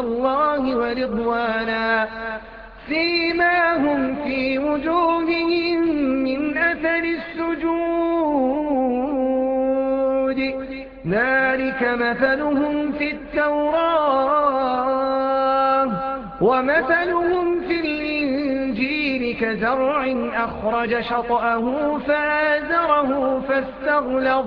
الله ورضوانا فيما هم في وجوههم من أثر السجود. ذلك مثلهم في التوراة ومثلهم في الإنجيل كزرع أخرج شطأه فآزره فاستغلظ.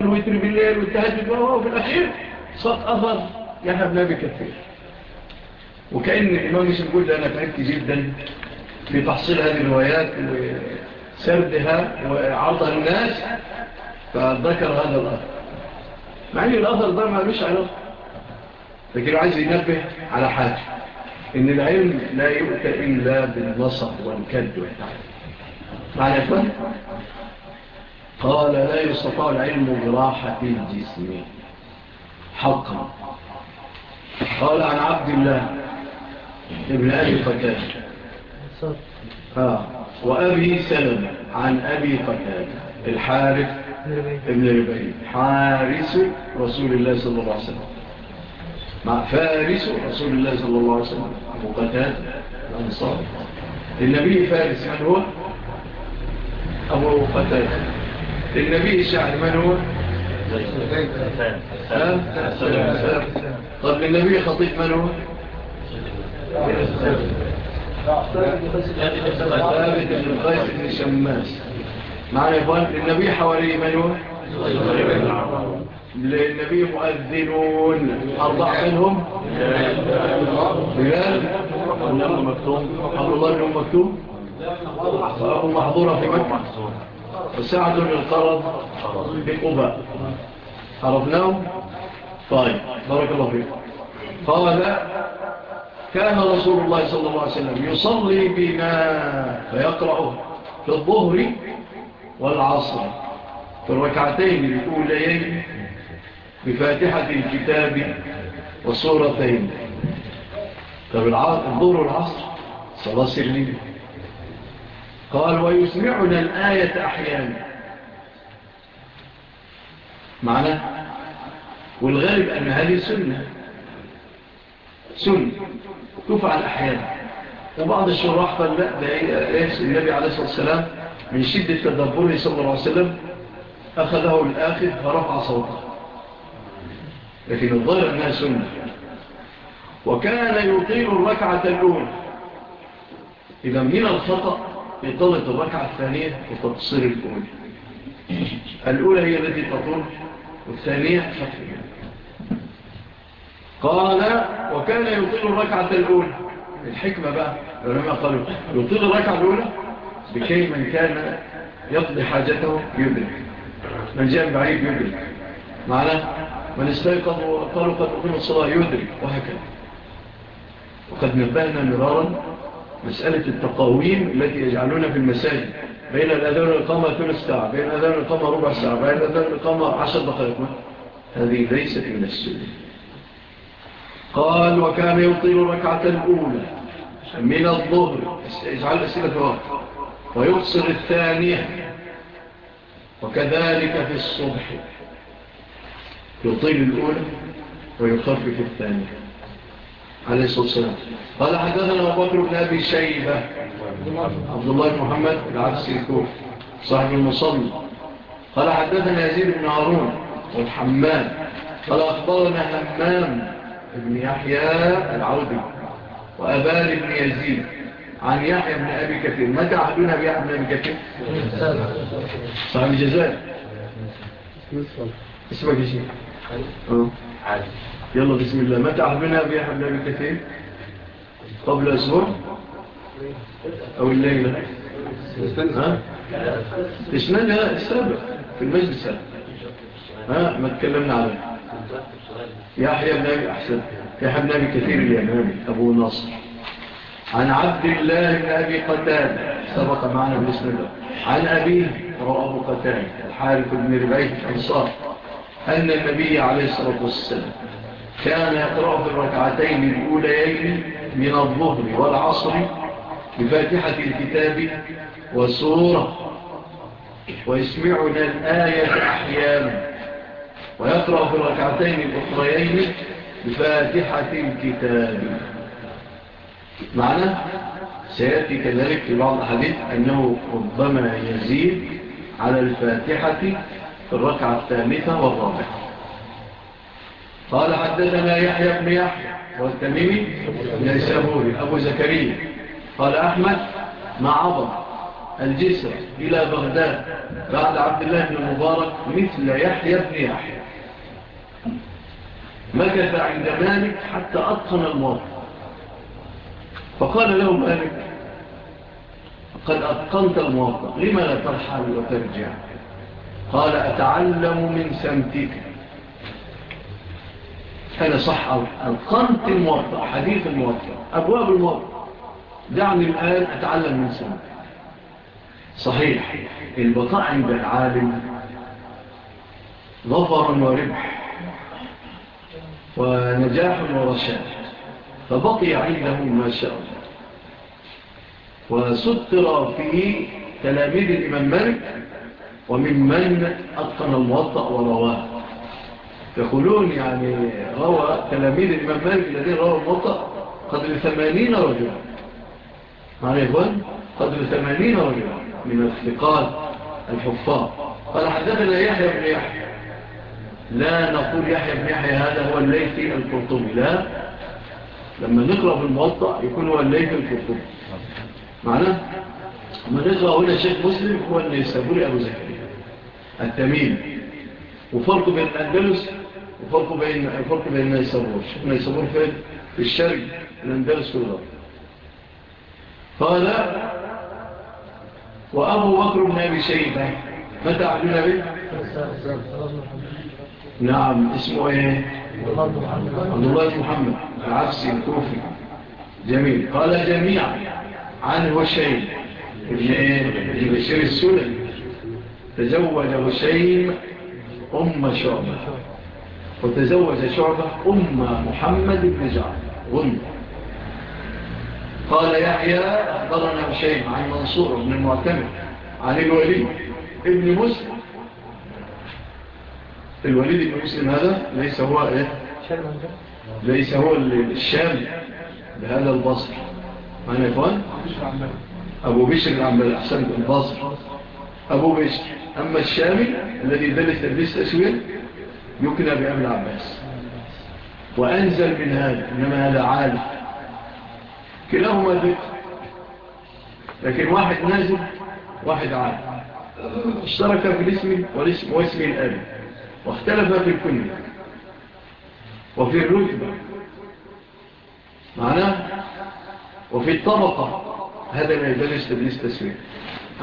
الوتر بالليل والتهجد وهو في الأخير صف أثر يحب نبي كثير. وكأن إمام يسيب أنا تعبت جدا في تحصيل هذه الروايات وسردها وعرضها للناس فذكر هذا الأثر. مع أن الأثر ده ما مش علاقة. لكن عايز ينبه على حاجة إن العلم لا يؤتى إلا بالنصر والكد والتعلم معنى يا إخوان؟ قال لا يستطاع العلم براحة الجسم. حقا. قال عن عبد الله ابن أبي قتال آه. وأبي سلم عن أبي قتال الحارث ابن ربعي حارس رسول الله صلى الله عليه وسلم. مع فارس رسول الله صلى الله عليه وسلم. أبو قتال الأنصار. النبي فارس من هو؟ أبو قتال النبي الشاعر من هو؟ طب النبي خطيب من هو؟ ثابت بن قيس بن شماس. معنا يقول النبي حوالي من هو؟ للنبي مؤذنون. أربعة منهم؟ بلال. أم مكتوم. أبو الله أم مكتوم؟ أم محظورة في مكة. وسعد انقرض بقباء عرفناه طيب بارك الله فيك. قال كان رسول الله صلى الله عليه وسلم يصلي بما فيقرأه في الظهر والعصر في الركعتين الأوليين بفاتحة الكتاب وصورتين طب الظهر والعصر صلاة سرية قال ويسمعنا الآية أحيانا. معنى والغالب أن هذه سنة. سنة تفعل أحيانا. وبعض الشراح قال لا ده النبي عليه الصلاة والسلام من شدة تدبره صلى الله عليه وسلم. أخذه الآخر فرفع صوته. لكن الظاهر أنها سنة. وكان يطيل الركعة الأولى. إذا من الخطأ بطولة الركعة الثانية وتبصير الأولى الأولى هي التي تطول والثانية خفية قال وكان يطيل الركعة الأولى. الحكمة بقى العلماء قالوا يطيل الركعة الأولى بكي من كان يقضي حاجته يدرك. من جاء بعيد يدرك. معنا من استيقظ وقالوا قد أقيم الصلاة يدرك وهكذا. وقد نبهنا مرارا مسألة التقاويم التي يجعلونها في المساجد. بين الأذان والإقامة ثلث ساعة بين الأذان والإقامة ربع ساعة بين الأذان والإقامة عشر دقائق. هذه ليست من السنة. قال وكان يطيل الركعة الأولى من الظهر. اجعل أسئلة في وقت ويقصر الثانية وكذلك في الصبح. يطيل الأولى ويخفف الثانية. عليه الصلاة والسلام. قال حدثنا أبو بكر بن أبي شيبة. عبد الله بن محمد العبسي الكوف صاحب المصلي. قال حدثنا يزيد بن هارون والحمام قال أخبرنا همام بن يحيى العودي وأبال بن يزيد عن يحيى بن أبي كثير. متى عدونا بيحيى بن أبي كثير؟ صاحب الجزائر. اسمك يا شيخ. آه. عادي يلا بسم الله. متى عرفنا بي حبنا أبي كثير؟ قبل أسبوع؟ أو الليلة؟ إسنادها السابق في المجلس ها؟ ما تكلمنا عنه يحيى بن أبي أحسن. يحيى بن أبي كثير اليمامي أبو ناصر. عن عبد الله بن أبي قتال سبق معنا بسم الله. عن أبيه رأب قتال الحارف بن ربعيه الأنصار أن النبي عليه الصلاة والسلام كان يقرأ في الركعتين الأوليين من الظهر والعصر بفاتحة الكتاب وسورة ويسمعنا الآية أحيانا. ويقرأ في الركعتين الأخريين بفاتحة الكتاب. معنى سيأتي كذلك في بعض الحديث أنه ربما يزيد على الفاتحة في الركعة الثامثة والرابعة. قال حدثنا يحيى بن يحيى والتميمي نيسابوري أبو زكريا. قال أحمد مع عظم الجسر إلى بغداد بعد عبد الله بن المبارك مثل يحيى بن يحيى. مكث عند مالك حتى أتقن الموقف فقال له مالك قد أتقنت الموقف لما لا ترحل وترجع؟ قال أتعلم من سمتك. فلا صح القنط الموضع حديث الموضع أبواب الموضع دعني الآن أتعلم من سنة. صحيح البقاء عند العالم ظفر وربح ونجاح ورشاد فبقي عنده ما شاء. الله وستر فيه تلاميذ الإمام مالك وممن أتقن الموطأ ورواه. يقولون يعني روى تلاميذ الإمام مالك الذين روى الموطأ قدر ثمانين رجلا. معنا إيه يا إخوان؟ قدر ثمانين رجلا من الثقال الحفاظ. قال حدثنا يحيى بن يحيى. لا نقول يحيى بن يحيى هذا هو الليثي القرطبي. لا. لما نقرأ في الموطأ يكون هو الليثي القرطبي. معنا لما نقرأ هنا الشيخ مسلم هو النيسابوري أبو زكريا التميم وفرق بين الأندلس الفرق بين الفرق بين نيسابور نيسابور فين في الشرق الاندلس في الغرب قال وأبو بكر بن أبي شيبة. متى عبدنا به نعم اسمه إيه؟ عبد الله بن محمد. العفسي الكوفي. جميل. قال جميعا عن هشيم ابن إيه؟ ابن بشير السلمي. تزوج هشيم أم شعبة. وتزوج شعبة أم محمد بن جعفر. غنى قال يحيى أخبرنا بشيء عن منصور بن المعتمد عن الوليد ابن مسلم. الوليد بن مسلم هذا ليس هو إيه؟ ليس هو الشام بهذا البصر. معنا يا إخوان. أبو بشر العمال أحسن البصر. أبو بشر. أما الشامي الذي دلت البيس أسويل يكنى بأبي العباس وأنزل من هذا إنما هذا عالم. كلاهما ذكر لكن واحد نازل واحد عالم. اشترك في الاسم والاسم واسم الأبي واختلف في الكل. وفي الرتبة. معناه؟ وفي الطبقة. هذا لا يدلس تدليس تسوية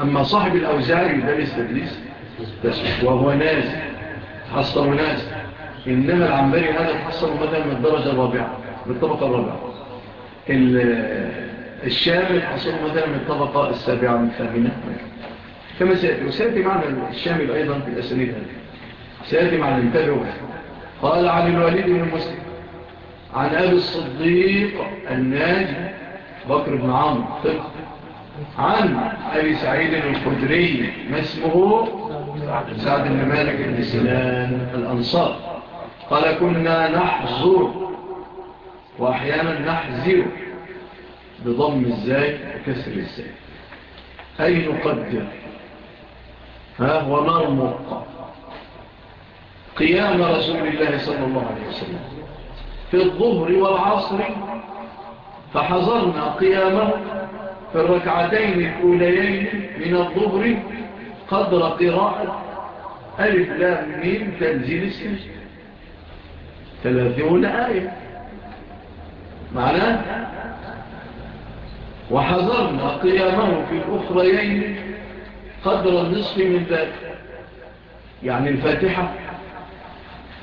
أما صاحب الأوزاري يدلس تدليس تسوية وهو نازل حصل نازل. إنما العنبري هذا حصل مثلا من الدرجة الرابعة من الطبقة الرابعة. الشامل حصل مثلا من الطبقة السابعة من الثامنة. كما سيأتي وسيأتي معنى الشامل أيضا في الأسانيد هذه. سيأتي معنى انتبهوا. قال عن الوليد بن المسلم عن أبي الصديق الناجي بكر بن عمرو طبق عن أبي سعيد الخدري ما اسمه؟ سعد بن مالك بن الأنصار. قال كنا نحزر وأحيانا نحزر بضم الزاي وكسر الزاي. أي نقدر؟ ها ونرمق قيام رسول الله صلى الله عليه وسلم في الظهر والعصر فحظرنا قيامه في الركعتين الأوليين من الظهر قدر قراءة ألف لام ميم تنزيل السجن ثلاثون آية معناه وحضرنا قيامه في الأخرين قدر النصف من ذلك. يعني الفاتحة.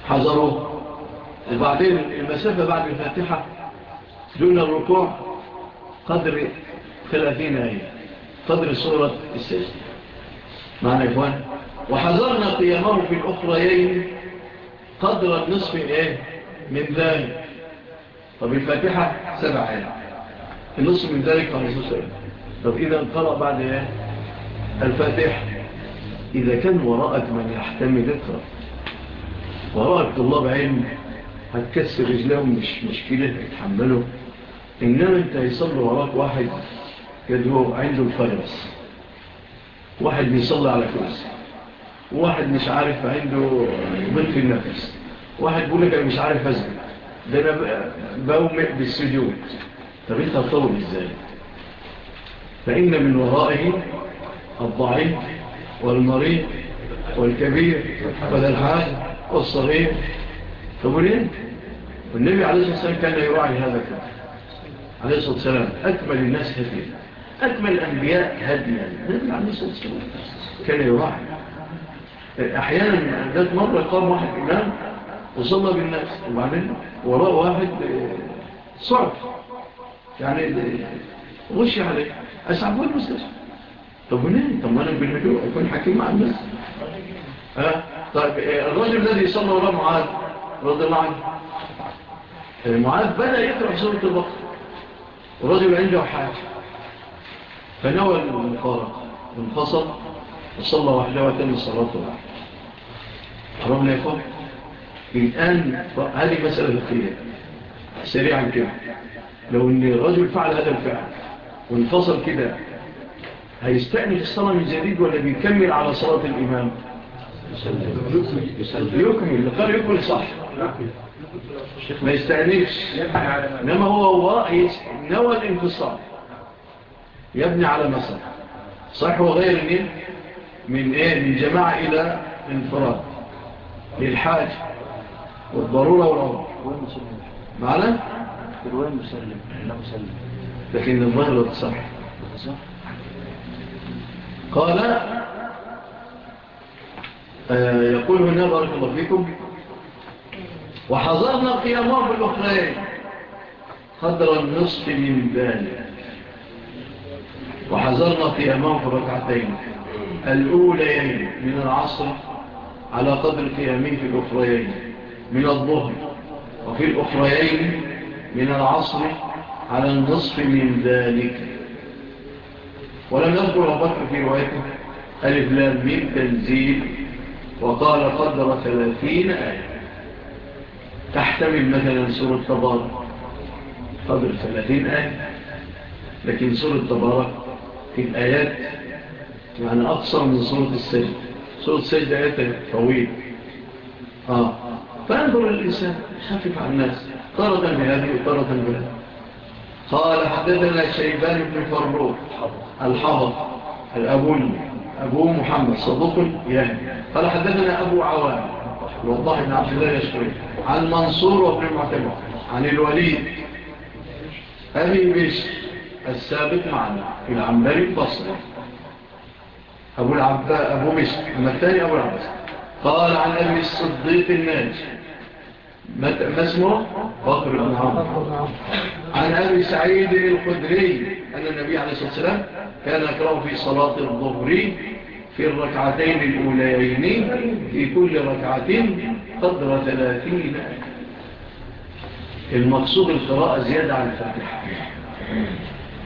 حضروه وبعدين المسافة بعد الفاتحة دون الركوع قدر ثلاثين آية. قدر صورة السجد يا إخوان؟ وحذرنا قيامه في الأخرين قدر النصف إيه؟ من ذلك. طب الفاتحة سبع آية النصف من ذلك 15 آيات طب إذا قرأ بعد إيه؟ الفاتحة. إذا كان وراءك من يحتمل اقرأ. وراءك طلاب علم هتكسر رجلهم مش مشكلة هتحمله إنما أنت يصلي وراك واحد يدهو عنده الفيروس. واحد بيصلي على كرسي. واحد مش عارف عنده ضيق في النفس. واحد بيقول لك أنا مش عارف ازمن ده أنا بومئ بالسجود طب أنت هتطول إزاي؟ فإن من ورائه الضعيف والمريض والكبير والألحاد والصغير. طب وليه؟ والنبي عليه الصلاة والسلام كان يراعي هذا كله. عليه الصلاة والسلام أكمل الناس هديا أكمل الأنبياء هديا النبي عليه الصلاة والسلام كان يراعي. أحيانا ذات مرة قام واحد إمام وصلى بالناس وبعدين وراه واحد صعب. يعني غشي عليه. اسعب وين المستشفى؟ طب منين طب وأنا بالهدوء أكون حكيم مع الناس. ها؟ طيب الرجل الذي صلى وراه معاذ رضي الله عنه. معاذ بدأ يقرأ سورة البقر الرجل عنده حاجة. فنوى المقارنة. انفصل. وصلى واحدة وتم صلاة واحدة حرام لا يفعل الآن هذه مسألة فقهية سريعا كده. لو أن الرجل فعل هذا الفعل وانفصل كده هيستأنف الصلاة من جديد ولا بيكمل على صلاة الإمام؟ يكمل. يكمل يكمل صح. ما يستأنفش. إنما هو هو نوى الانفصال. يبني على مسألة صح وغير النيل من إيه من جماعة إلى انفراد للحاج والضرورة والأمر وين مسلم؟ معنا وين مسلم لا مسلم. لكن الظاهر لا تصح قال آه، يقول هنا بارك الله فيكم وحضرنا قيامه بالأخرين قدر النصف من ذلك. وحذرنا قيامه في ركعتين الأولى من العصر على قدر قيامين في الأخريين. من الظهر وفي الأخريين من العصر على النصف من ذلك. ولم يذكر البكر في روايته ألف لام من تنزيل وقال قدر ثلاثين آية. تحتمل مثلا سورة تبارك. قدر ثلاثين آية. لكن سورة تبارك في الآيات يعني أقصر من صورة السجد صورة السجد آياته طويل. آه. فانظر الإنسان خفف عن الناس. طردا بهذه وطردا بهذه قال حدثنا شيبان بن فربروك الحضر الأبوني أبو محمد صدق يعني. قال حدثنا أبو عوام. والله إن عبد الله يشكري عن منصور وابن معتمر. عن الوليد. أبي بيش السابق معنا في العنبري البصري. أبو العباس أبو مشك أما الثاني أبو العباس؟ قال عن أبي الصديق الناجي. ما اسمه؟ بكر بن عمر عن أبي سعيد القدري أن النبي عليه الصلاة والسلام كان يقرأ في صلاة الظهر في الركعتين الأوليين في كل ركعتين قدر ثلاثين. المقصود القراءة زيادة عن الفاتحة.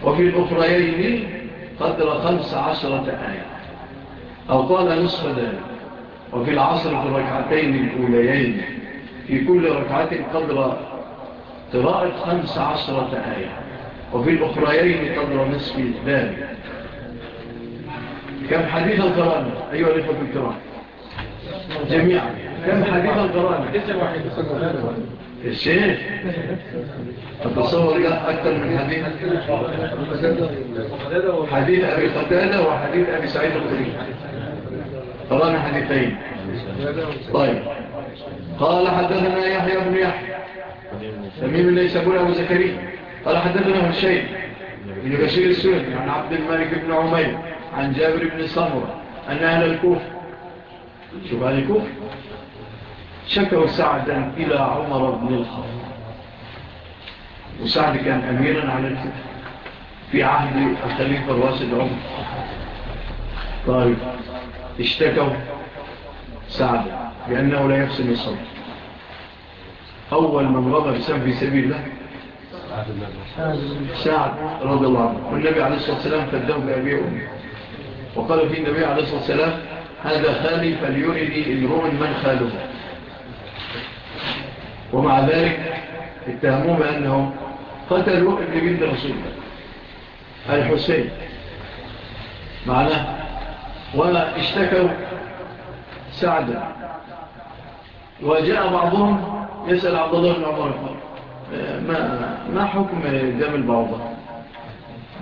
وفي الأخرين قدر خمس عشرة آيات أو طال نصف ذلك وفي العصر في الركعتين الأوليين في كل ركعة قدر قراءة خمس عشرة آية. وفي الأخريين قدر نصف ذلك كم حديث القرآن أيها الإخوة الكرام؟ جميعا. كم حديث القرآن؟ الشيخ. تتصور أكثر من حديث. حديث أبي قتالة وحديث أبي سعيد القريب قرانا حديثين طيب. قال حدثنا يحيى بن يحيى. تميم ليس أبو زكريا. قال حدثنا هشيم بن بشير السوري عن عبد الملك بن عمير عن جابر بن صمرة أن أهل الكوف شوف أهل الكوف شكوا سعدا إلى عمر بن الخطاب. وسعد كان أميرا على الكوف في عهد الخليفة الواسد عمر. طيب. اشتكوا سعد بأنه لا يحسن الصوت. أول من رضى بسم في سبيل الله. سعد رضي الله عنه. والنبي عليه الصلاة والسلام فدهم بأبيه أمي. وقال فيه النبي عليه الصلاة والسلام هذا خالي فليردي إنهم من خاله. ومع ذلك اتهموا بأنهم قتلوا ابن بنت رسول الله الحسين. معناه واشتكوا سعدا. وجاء بعضهم يسأل عبد الله بن عمر ما, ما حكم دم البعوضة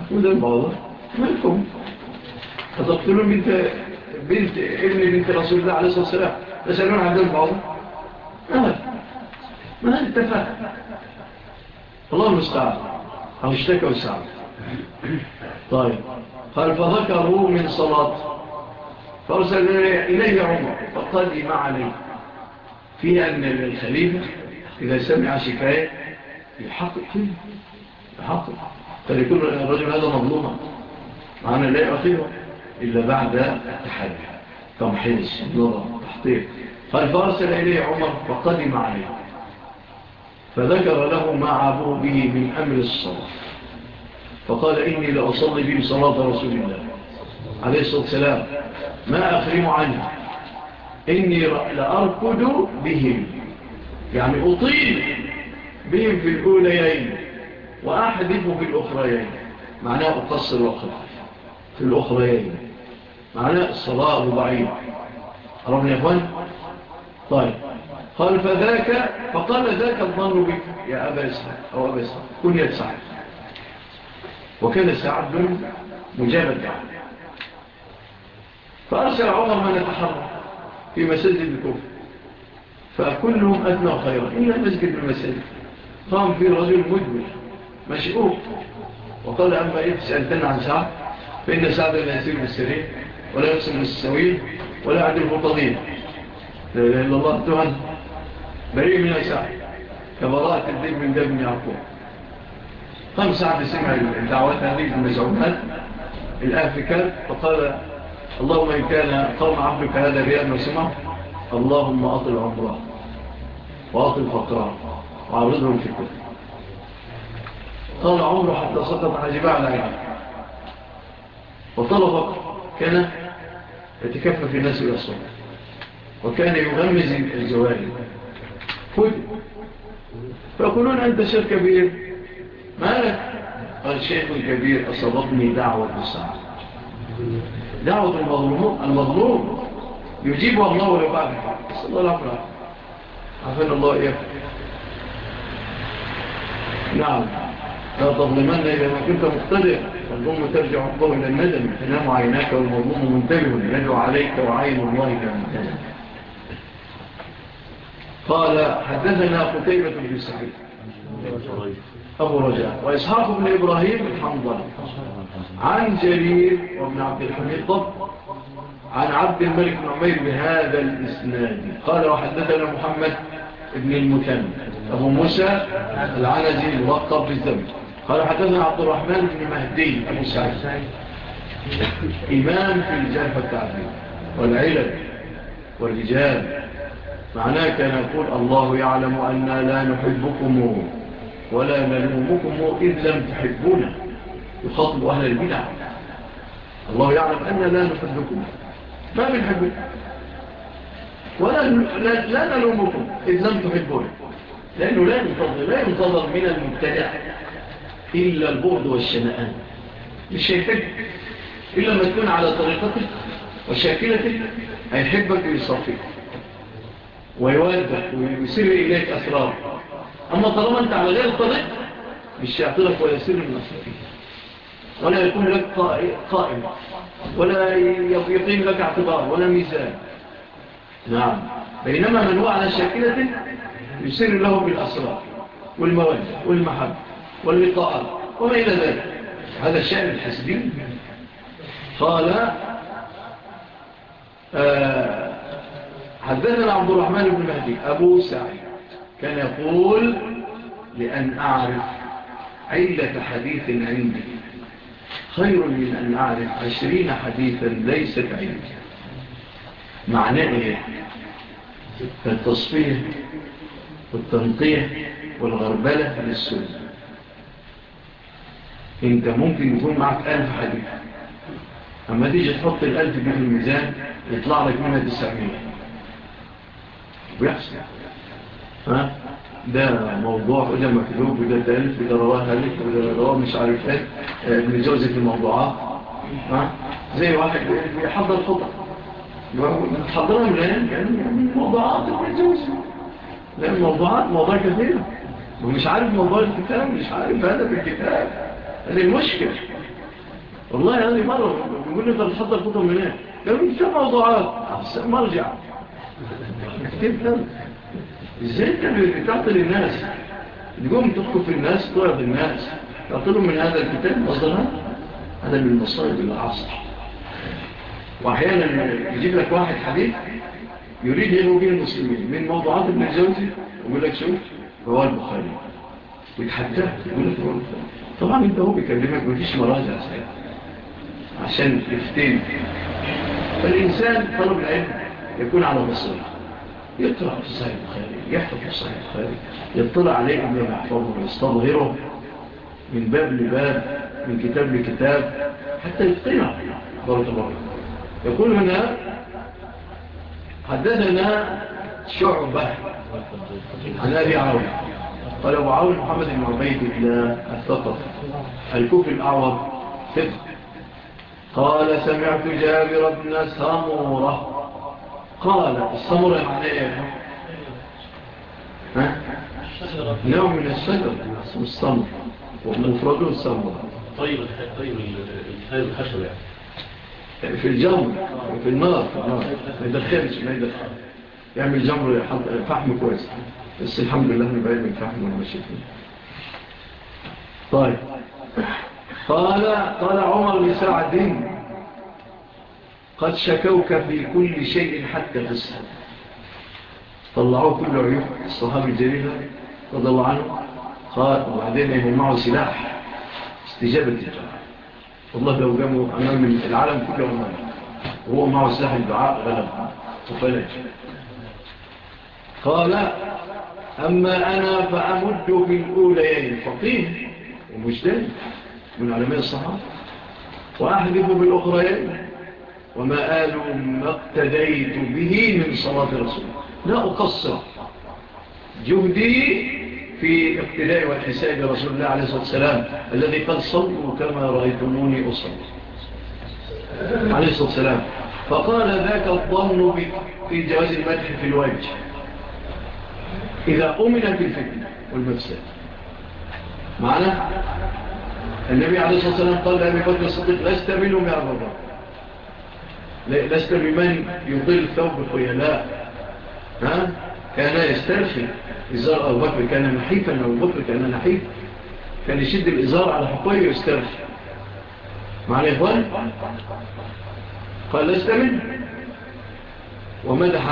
حكم دم البعوضة مالكم فتقتلون بنت, بنت ابن بنت رسول الله عليه الصلاة والسلام؟ يسألون عن دم البعوضة نعم. ما هذا اتفاق الله المستعب أو اشتكوا سعدا؟ طيب. قال فذكروا من صلاة فأرسل إليه عمر فقدم عليه فيها أن الخليفة إذا سمع شفاء يحقق فيه يحقق فليكون الرجل هذا مظلوما معنا لا يعطيه إلا بعد التحدي. تمحيص نظر تحطير قال فأرسل إليه عمر فقدم عليه فذكر له ما عابوه به من أمر الصلاة. فقال إني لأصلي به صلاة رسول الله عليه الصلاة والسلام. ما أخرم عنه. إني لأركض بهم. يعني أطيل بهم في الأوليين وأحدث في الأخريين. معناه أقصر وقت في الأخريين. معناه الصلاة ربعين عرفنا يا أخوان؟ طيب. قال فذاك فقال ذاك الظن بك. يا أبا إسحاق. أو أبا إسحاق. كن يا سعد وكان سعد مجابة الدعوة فأرسل عمر من يتحرك في مسجد الكفر. فكلهم أدنى خيرا. إلا المسجد المسجد. قام فيه رجل مجمل مشؤوب وقال أما إيه سألتنا عن سعد فإن سعد لا يسير بالسرير ولا يقسم بالسويل ولا عدل بالطغير لا إله إلا الله تهن بريء من سعد. كبراءة الدين من دم يعقوب. قام سعد سمع الدعوات هذه المزعومات. الآفكار فقال اللهم إن كان قوم عبدك هذا بأن وسمعه اللهم أطل عمره وأطل فقره وعرضهم في الكتب طال عمره حتى سقط على جباع العين فقره كان يتكفف الناس إلى الصور وكان يغمز الجوارب كل فيقولون أنت شر كبير. ما لك؟ قال شيخ كبير أصابتني دعوة بالسعر دعوة المظلوم المظلوم. يجيبها الله ويبعد صلى الله عليه وسلم. عفل الله إياه نعم. لا تظلمان إذا ما كنت مقتدع فالظلم ترجع الله إلى الندم. تنام عيناك والمظلوم منتبه. يدعو عليك وعين الله كمنتبه قال حدثنا قتيبة في الصحيح أبو رجاء وإسحاق بن إبراهيم الحنظلي عن جرير وابن عبد الحميد ضب عن عبد الملك بن عمير بهذا الإسناد۔ قال وحدثنا محمد ابن المتن أبو موسى العنزي الملقب بالزمن قال حدثنا عبد الرحمن بن مهدي أبو سعيد۔ إمام في الجرح والتعبير والعلل والرجال معناه كان يقول الله يعلم أننا لا نحبكم. ولا نلومكم إذ لم تحبونا. يخاطب أهل البدع. الله يعلم أننا لا نحبكم. ما بنحبكم ولا لا نلومكم إذ لم تحبونا. لأنه لا ينتظر لا ينتظر من المبتدع إلا البعد والشنآن. مش هيحبك إلا ما تكون على طريقتك وشاكلتك هيحبك ويصفيك ويوادك ويسر إليك أسرارك. أما طالما أنت على غير طريق مش يعترف ويسير يسير من ولا يكون لك قائم. ولا يقيم لك اعتبار ولا ميزان. نعم. بينما من هو على شكلة يسير له بالأسرار والمواجه والمحب واللقاءات وما إلى ذلك. هذا الشأن الحسبي. قال آه، حدثنا عبد الرحمن بن مهدي أبو سعيد. كان يقول لأن أعرف علة حديث عندي. خير من أن أعرف عشرين حديثا ليست عندي. معنى إيه؟ والتنقيه والغربلة للسنة. أنت ممكن يكون معك ألف حديث. أما تيجي تحط الألف دي في الميزان يطلع لك منها تسعمية. ويحصل. ها ده موضوع وده مكتوب وده تالف وده رواه هلك وده رواه مش عارف إيه آه، من جوزة في الموضوعات. ها؟ زي واحد بيحضر خطب بتحضرها من الان يعني-, يعني موضوعات ابن جوزي لأن موضوعات موضوع كثيره ومش عارف موضوع الكتاب مش عارف هدف الكتاب. هذه المشكلة والله هذه مرة بيقول لي طب تحضر خطب من الان قالوا لي موضوعات. مرجع. كتير كده إزاي انت بتعطي الناس. نجوم تدخل في الناس تقعد الناس. تعطلهم من هذا الكتاب مصدرها هذا من المصائب العصر. وأحيانا يجيب لك واحد حديث يريد يلو بيه المسلمين. من موضوعات ابن الجوزي ويقول لك شوف رواه البخاري. ويتحدث يقول لك رواه البخاري. طبعا أنت هو بيكلمك مفيش مراجع ساعتها عشان تفتين. فالإنسان طلب العلم يكون على بصيرة. يقرأ في صحيح الخارج يحفظ في صحيح الخارج يطلع عليه عم يحفظه ويستظهره من باب لباب من كتاب لكتاب حتى يتقنع بارك الله يقول هنا حدثنا شعبة عن أبي عون. قال أبو عون محمد بن عبيد الله الثقف الكوفي الأعور ثقة قال سمعت جابر بن سمورة قال الصبر عليه نوع من الشجر اسمه السمر ومفرده السمر طيب طيب, طيب الحشر يعني. يعني في الجمر في النار ما يدخلش ما يدخل. يعني يعمل جمر فحم كويس. بس الحمد لله أنا بعيد من فحم والمشي طيب. قال قال عمر بن سعد قد شكوك في كل شيء حتى في طلعوا كل عيوب الصحابة الجليلة رضي الله عنه قال وبعدين يكون معه سلاح استجابة الدعاء والله لو جاموا أمام العالم كله أمام وهو معه سلاح الدعاء غلب. وفلج قال أما أنا فأمد بالأولى يعني الفقيم ومجدد من علمين الصحابة وأحذف يعني ومآل ما اقتديت به من صلاة رسول لا أقصر. جهدي في اقتداء والحساب برسول الله عليه الصلاة والسلام الذي قد صلوا كما رأيتموني أصلي. عليه الصلاة والسلام. فقال ذاك الظن في جواز المدح في الوجه. إذا أمن بالفتنة والمفسد. معنا النبي عليه الصلاة والسلام قال لأبي بكر الصديق لست منهم يا أبو الله لست بمن يضل ثوب الخيلاء. ها؟ كان يسترخي. إزار أبو بكر كان نحيفا أبو بكر كان نحيفا كان يشد الإزار على حقوله ويسترخي. معنى الإخوان؟ إخوان قال لست منه. ومدح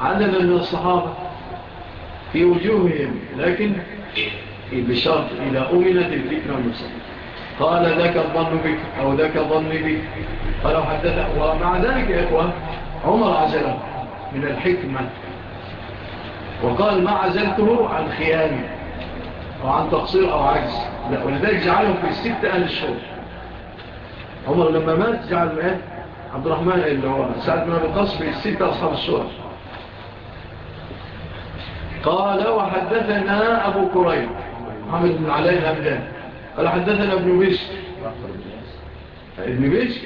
عددا من الصحابة في وجوههم لكن بشرط إذا أمنت الفكرة المسلمة قال لك الظن بك أو لك الظن بك قال حدث ومع ذلك يا إخوان عمر عزله من الحكمة. وقال ما عزلته عن خيامي أو عن تقصير أو عجز. ولذلك جعلهم في الستة أهل الشغل. عمر لما مات جعل مات عبد الرحمن اللي هو سعد بن أبي القص في الستة أصحاب الشغل. قال وحدثنا أبو كريم محمد بن علي الأبدان قال حدثنا ابن بشر ابن بشر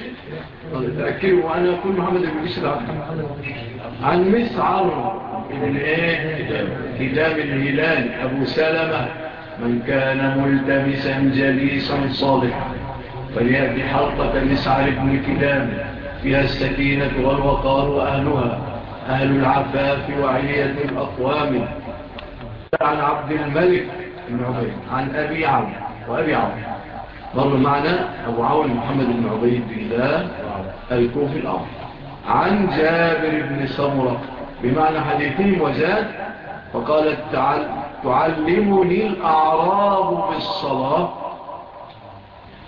تأكيد وأنا أقول محمد ابن بشر عن مسعر ابن إيه كتاب الهلال أبو سلمة من كان ملتمسا جليسا صالحا فليأتي حلقة مسعر ابن كتاب فيها السكينة والوقار وأهلها أهل العفاف وعلية الأقوام. عن عبد الملك عن أبي عبد. وأبي عون مر معنا أبو عون محمد بن عبيد بالله الكوف الأمر عن جابر بن سمرة. بمعنى حديثين وزاد فقالت تعال تعلمني الأعراب بالصلاة.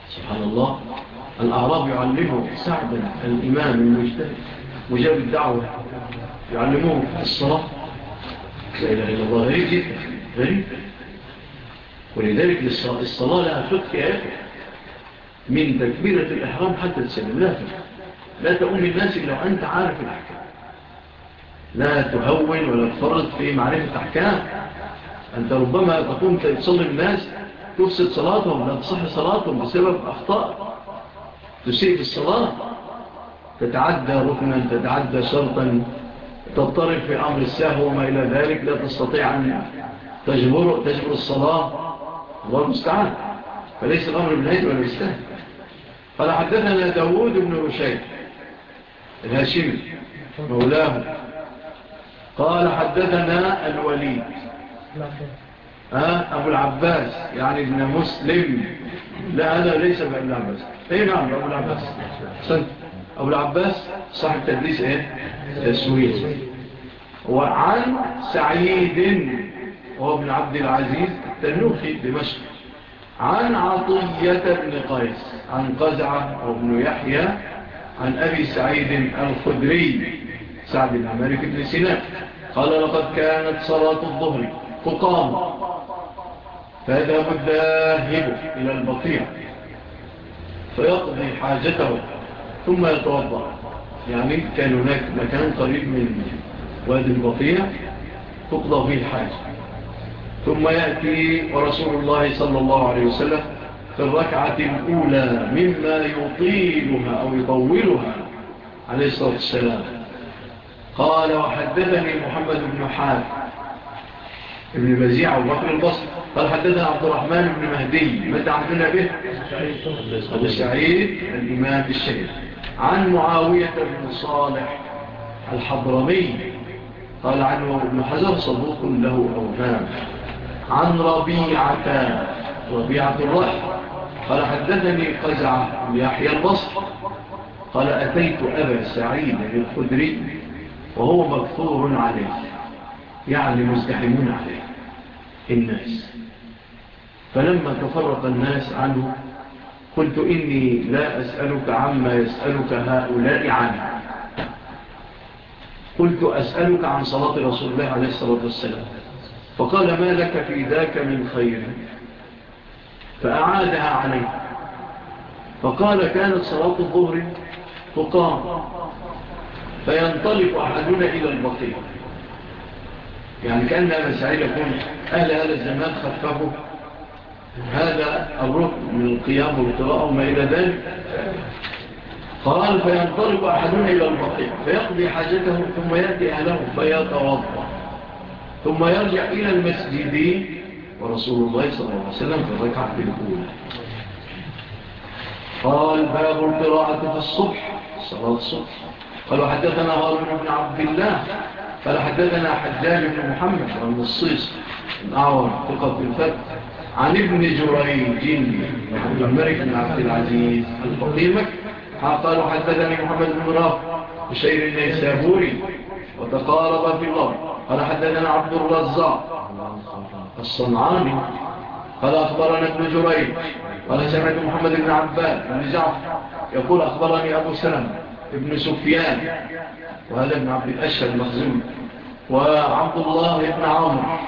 سبحان الله. الأعراب يعلمه سعدا الإمام المجتهد. مجاب الدعوة. يعلموه الصلاة. لا إله إلا الله. غريب جدا. غريب. ولذلك الصلاة لها حق آخر من تكبيرة الإحرام حتى تسلم لا تفهم لا تقوم الناس إلا أنت عارف الأحكام. لا تهون ولا تفرط في معرفة أحكام أنت ربما تقوم تصلي الناس تفسد صلاتهم لا تصح صلاتهم بسبب أخطاء. تسيء الصلاة تتعدى ركنا تتعدى شرطا تضطرف في أمر السهو وما إلى ذلك لا تستطيع أن تجبر, تجبر الصلاة. الله المستعان فليس الأمر بالهيد ولا يستهل قال حدثنا داود بن رشيد الهاشمي مولاه. قال حدثنا الوليد. أبو العباس. يعني ابن مسلم. لا هذا ليس بأبو العباس. أي نعم أبو العباس. صنف أبو العباس صاحب تدريس إيه؟ تسويل وعن سعيد وهو بن عبد العزيز التنوخي دمشق عن عطية بن قيس عن قزعة وابن يحيى عن أبي سعيد الخدري سعد العمالك بن سيناء. قال لقد كانت صلاة الظهر تقام فيذهب الذاهب إلى البطيع فيقضي حاجته ثم يتوضع يعني كان هناك مكان قريب من وادي البطيع تقضى فيه الحاجة. ثم يأتي رسول الله صلى الله عليه وسلم في الركعة الأولى مما يطيلها أو يطولها. عليه الصلاة والسلام. قال وحدثني محمد بن حال ابن بزيع وبكر البصر قال حددنا عبد الرحمن بن مهدي. ما عملنا به؟ أبو سعيد الإمام الشهيد. عن معاوية بن صالح الحضرمي. قال عنه ابن حزر صدوق له أوهام عن ربيعة ربيعة الرحم قال حدثني قزعة يحيى البصر قال أتيت أبا سعيد الخدري وهو مغفور عليه يعني مزدحمون عليه الناس. فلما تفرق الناس عنه قلت إني لا أسألك عما يسألك هؤلاء عنه قلت أسألك عن صلاة رسول الله عليه الصلاة والسلام. فقال ما لك في ذاك من خير؟ فأعادها عليه. فقال كانت صلاة الظهر تقام. فينطلق أحدنا إلى البقية يعني كأن أبا سعيد يكون أهل هذا الزمان خففوا. هذا الركن من القيام والقراءة وما إلى ذلك. قال فينطلق أحدنا إلى البقية فيقضي حاجته ثم يأتي أهله فيتوضع ثم يرجع إلى المسجد ورسول الله صلى الله عليه وسلم في الركعة الأولى. قال باب القراءة في الصبح صلاة الصبح. قالوا حدثنا هارون بن عبد الله قال حدثنا حجاج بن محمد والنصيص الأعور ثقة الفتح عن ابن جرين جريج محمد الملك بن عبد العزيز القديمك قالوا حدثني محمد بن راف بشير النيسابوري وتقارب في الأرض قال حدثنا عبد الرزاق الصنعاني. قال أخبرنا ابن جريج. قال سمعت محمد بن عباد بن جعفر يقول أخبرني أبو سلم ابن سفيان وهذا ابن عبد الأشهر المخزوم وعبد الله ابن عمر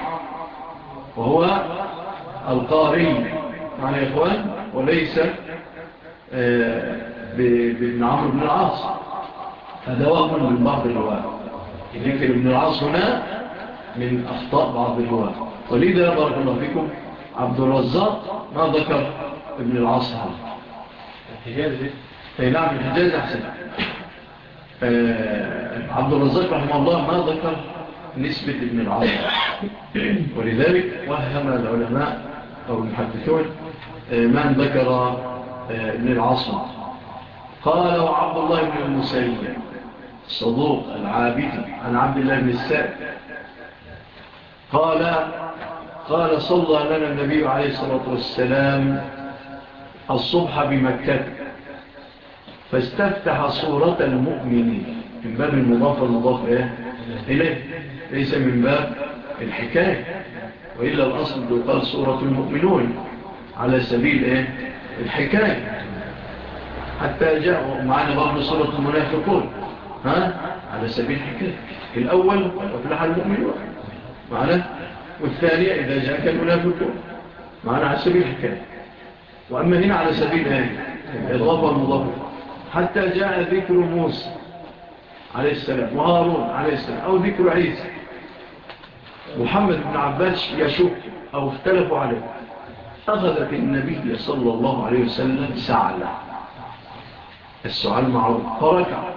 وهو القاري. معنا يا إخوان وليس آه، بابن عمر بن العاص. هذا وقم من بعض الرواية ذكر ابن العاص هنا من أخطاء بعض الهواة. ولذا بارك الله فيكم عبد الرزاق ما ذكر ابن العاص هذا. الحجازي إيه؟ أي نعم الحجازي أحسن. آه، عبد الرزاق رحمه الله ما ذكر نسبة ابن العاص. ولذلك وهم العلماء أو المحدثون آه، من ذكر آه، ابن العاص. قال وعبد الله بن المسيب. صدوق العابد عن عبد الله بن السائب قال قال صلى لنا النبي عليه الصلاة والسلام الصبح بمكة فاستفتح صورة المؤمنين من باب المضافة المضافة إيه؟ إليه ليس من باب الحكاية وإلا الأصل يقال صورة المؤمنون على سبيل إيه؟ الحكاية حتى جاءوا معنا بعض صورة المنافقون ها؟ على سبيل الحكاية. الأول أفلح المؤمنون معنا والثانية إذا جاءك المنافق معنا على سبيل الحكاية. وأما هنا على سبيل إضافة المضافة حتى جاء ذكر موسى عليه السلام وهارون عليه السلام أو ذكر عيسى. محمد بن عباس يشك أو اختلفوا عليه. أخذت النبي صلى الله عليه وسلم سعلا السعال معروف. فركع.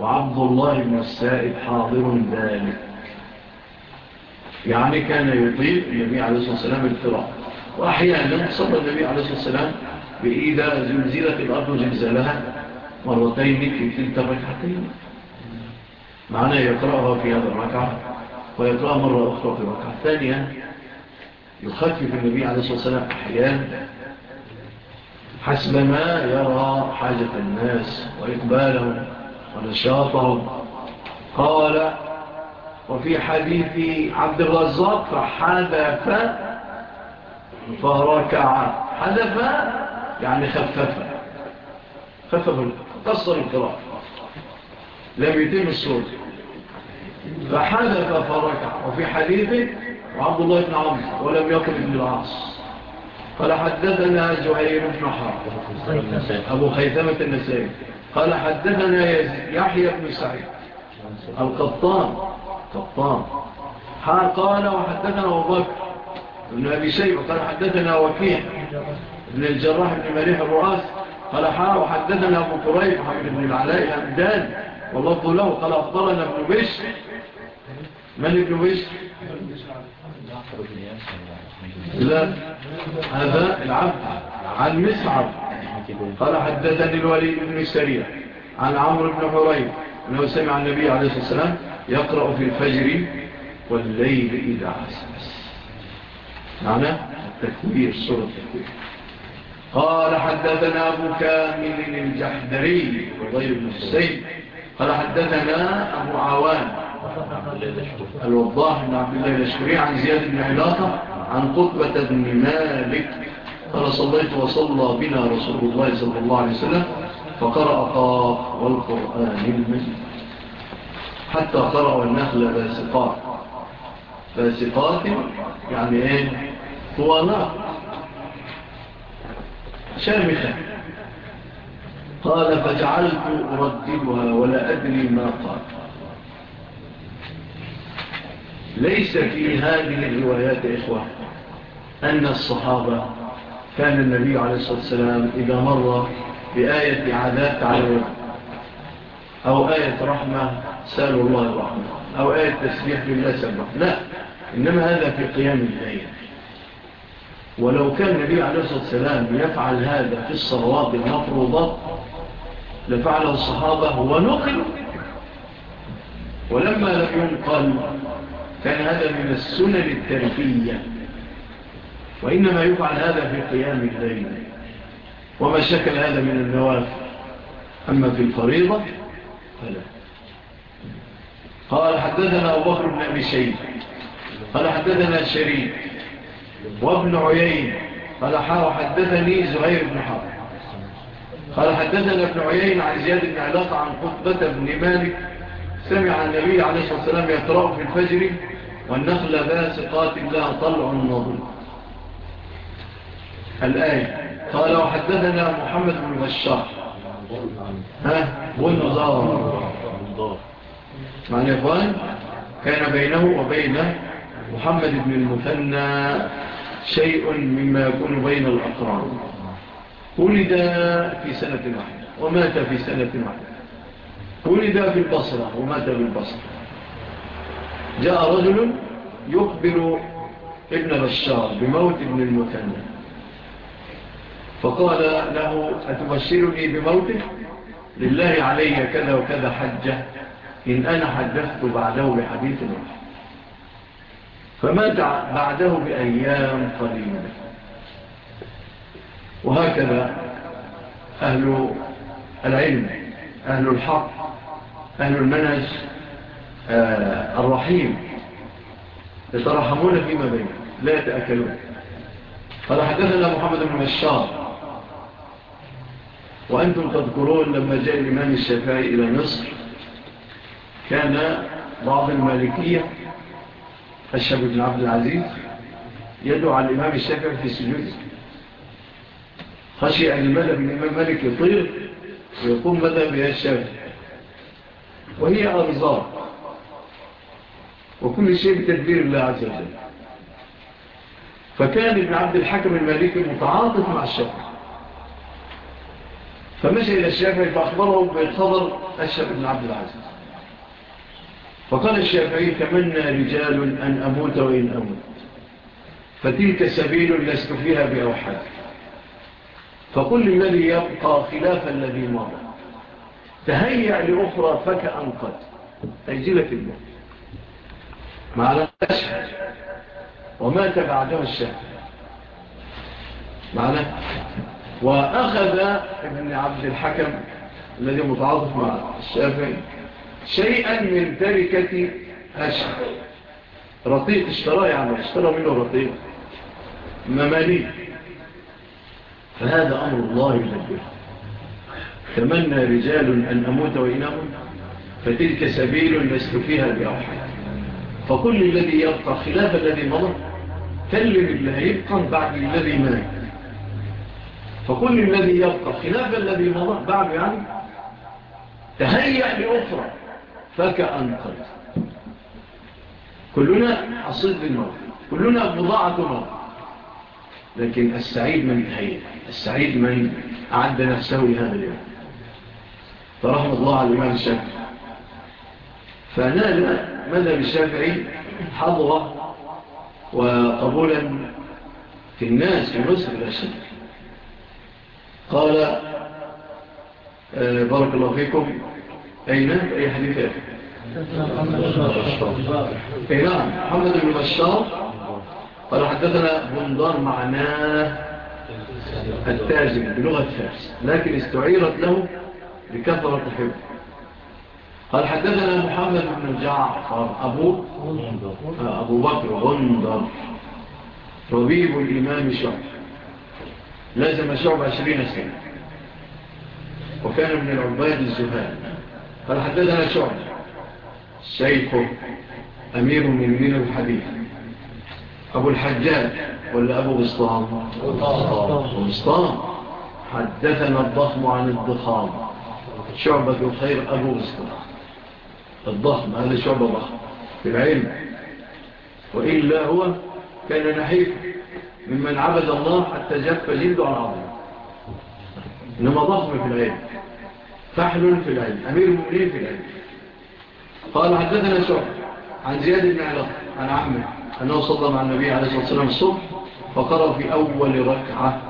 وعبد الله بن السائب حاضر ذلك. يعني كان يطير النبي عليه الصلاة والسلام الفراق وأحيانا صلى النبي عليه الصلاة والسلام بإيدى زلزلة الأرض وزلزلها مرتين في تلك الركعتين. معنى يقرأها في هذا الركعة ويقرأها مرة أخرى في الركعة. الثانية يخفف النبي عليه الصلاة والسلام أحيانا حسب ما يرى حاجة الناس وإقبالهم. ونشاطهم قال وفي حديث عبد الرزاق فحذف فركع. حذف يعني خفف. خفف قصر القراء لم يتم السورة فحذف فركع. وفي حديث عبد الله بن عمر ولم يقل ابن العاص. فلحددنا جعير بن حرب. أبو خيثمة النسائي. قال حدثنا يحيى بن سعيد. القطان قطان. قال وحدثنا أبو بكر بن أبي شيء قال حدثنا وكيع بن الجراح بن مليح الرؤاس قال حار وحدثنا أبو كريب محمد بن العلاء الأمدان والله له قال أخبرنا ابن بشر من ابن بشر لا هذا العبد عن مسعب قال حدثني الوليد بن السريع عن عمرو بن حريب أنه سمع النبي عليه الصلاة والسلام يقرأ في الفجر والليل إذا عسس معنى التكوير صورة التكوير. قال حدثنا أبو كامل الجحدري وضير بن السيد قال حدثنا أبو عوان الوضاح بن عبد الله الأشكري عن زياد بن علاقة عن قطبة بن مالك قال صليت وصلى بنا رسول الله صلى الله عليه وسلم فقرأ قاف والقرآن المجد حتى قرأ النخل باسقات باسقات يعني إيه؟ طوالاء شامخة. قال فجعلت أرددها ولا أدري ما قال. ليس في هذه الروايات إخوة أن الصحابة كان النبي عليه الصلاة والسلام إذا مر بآية عذاب تعالوا أو آية رحمة سألوا الله الرحمة. أو آية تسبيح لله سبح لا إنما هذا في قيام الليل. ولو كان النبي عليه الصلاة والسلام يفعل هذا في الصلوات المفروضة لفعله الصحابة ونقل. ولما لم ينقل كان هذا من السنن التاريخية. وإنما يفعل هذا في قيام الليل. وما شكل هذا من النوافل أما في الفريضة فلا. قال حدثنا أبو بكر بن أبي شيء قال حدثنا شريك. وابن عيين. قال حاو حددني زهير بن حاو قال حدثنا ابن عيين عن زياد بن علاقة عن قطبة بن مالك. سمع النبي عليه الصلاة والسلام يقرأ في الفجر والنخل باسقات لها طلع النظر الآية قال وحدثنا محمد بن بشار. ها؟ والنظار معنى إخوان كان بينه وبين محمد بن المثنى شيء مما يكون بين الأقران. ولد في سنة واحدة ومات في سنة واحدة. ولد في البصرة ومات في البصرة. جاء رجل يقبل ابن بشار بموت ابن المثنى. فقال له أتبشرني بموته? لله علي كذا وكذا حجة. إن أنا حدثت بعده بحديث واحد. فمات بعده بأيام قليلة. وهكذا أهل العلم أهل الحق أهل المنج آه، الرحيم يترحمون فيما بينهم. لا يتأكلون. فلحدثنا محمد بن بشار. وأنتم تذكرون لما جاء الإمام الشافعي إلى مصر. كان بعض المالكية الشاب بن عبد العزيز يدعو على الإمام الشافعي في السجود. خشي أن المذهب الإمام مالك يطير ويقوم مذهب بها الشافعي. وهي أرزار وكل شيء بتدبير الله عز وجل. فكان ابن عبد الحكم المالكي متعاطف مع الشافعي. فمشي إلى الشافعي فأخبره بخبر أشهر بن عبد العزيز. فقال الشافعي تمنى رجال أن أموت وإن أموت. فتلك سبيل لست فيها بأوحد. فقل الذي يبقى خلاف الذي مضى. تهيع لأخرى فكأنقد أجلة الله. مع الأشهر. ومات بعدها الشافعي معنى وأخذ ابن عبد الحكم الذي متعاطف مع الشافعي شيئا من تركة أشهر رطيق اشتراه يعني اشترى منه رطيق مماليك. فهذا أمر الله يدبره. تمنى رجال أن أموت وإنهم فتلك سبيل لست فيها بأوحد. فكل الذي يبقى خلاف الذي مضى كلم اللي هيبقى بعد الذي مات. فكل الذي يبقى خلاف الذي مضى بعد يعني تهيأ لأخرى فكأن قد كلنا عصيد الموت كلنا بضاعة موت. لكن السعيد من تهيأ السعيد من أعد نفسه لهذا اليوم. فرحمة الله على إمام الشافعي فنال ماذا بالشافعي حظوة وقبولا في الناس في مصر لا شك قال آه، بارك الله فيكم. أين؟ أي حديثات إيه؟ أي نعم محمد بن بشار. قال حدثنا بندار معناه التاجم بلغة فارس لكن استعيرت له بكثرة الحب قال حدثنا محمد بن جعفر أبو آه، أبو بكر غندر ربيب الإمام شعر لازم يسعب عشرين سنة وكان من العباد الزهاد. قال حددها شعب؟ شيخه أمير من من الحديث. أبو الحجاج ولا أبو بسطان أبو بسطان حدثنا الضخم عن الضخام. شعبة الخير أبو بسطان الضخم هذا شعبة ضخم في العلم وإلا هو كان نحيفه ممن عبد الله حتى جف جلده عن عظيم. إنما ضخم في العلم فحل في العلم أمير المؤمنين في العلم قال حدثنا شعب عن زياد بن علاق عن عمه أنه صلى مع النبي عليه الصلاة والسلام الصبح فقرأ في أول ركعة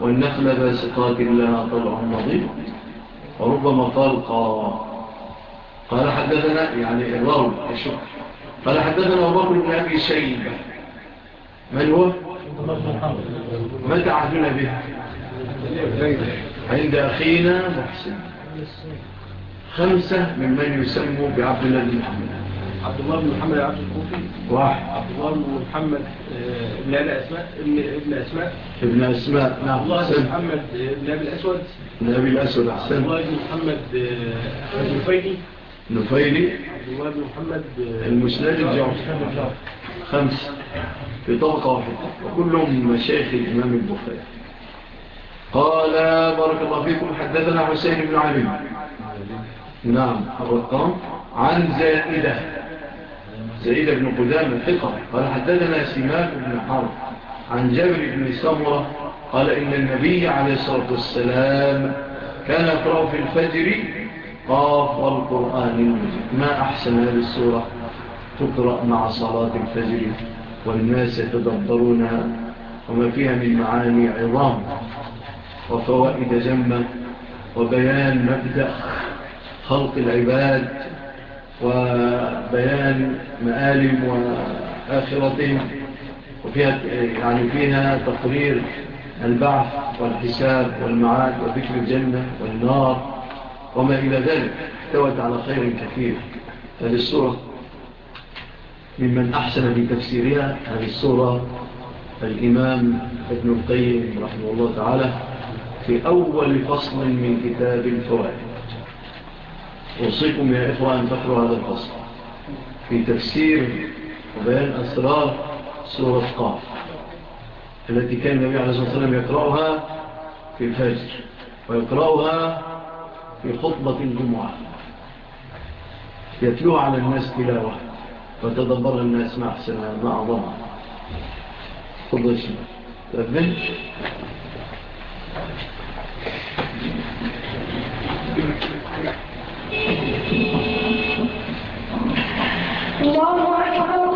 والنخل باسقات لها طلع النظيم وربما قال قال حدثنا يعني الراوي الشعب. قال حدثنا أبو بكر بن أبي شيبة. من هو؟ ماذا عهدنا به؟ عند أخينا محسن. خمسة ممن يسموا بعبد الله بن محمد. عبد الله بن محمد عبد الكوفي. واحد. عبد الله بن محمد آه، ابن أسماء ابن أسماء. ابن أسماء نعم عبد الله بن محمد آه، ابن أبي الأسود. ابن أبي الأسود أحسن. عبد الله بن محمد آه، النفيلي نفيلي. عبد الله بن محمد المسند الجعفي خمس. في طبقة واحدة. وكلهم مشايخ الإمام البخاري. قال بارك الله فيكم حدثنا حسين بن علي. نعم الرقام عن زائدة. زائدة بن قدام الثقة قال حدثنا سماك بن حرب عن جابر بن سمرة قال إن النبي عليه الصلاة والسلام كان يقرأ في الفجر قاف القرآن المجيد. ما أحسن هذه السورة؟ تقرأ مع صلاة الفجر والناس يتدبرونها وما فيها من معاني عظام وفوائد جمة وبيان مبدأ خلق العباد وبيان مآلم وآخرتهم وفيها يعني فيها تقرير البعث والحساب والمعاد وذكر الجنة والنار وما إلى ذلك. احتوت على خير كثير. هذه ممن أحسن لتفسيرها هذه الصورة الإمام ابن القيم رحمه الله تعالى في أول فصل من كتاب الفوائد. أوصيكم يا إخوة أن تقروا هذا الفصل. في تفسير وبيان أسرار سورة قاف التي كان النبي عليه الصلاة والسلام يقرأها في الفجر ويقرأها في خطبة الجمعة. يتلوها على الناس تلاوة. فتدبر الناس ما أحسن ما عظمها خذ اسمه تأمن الله أكبر.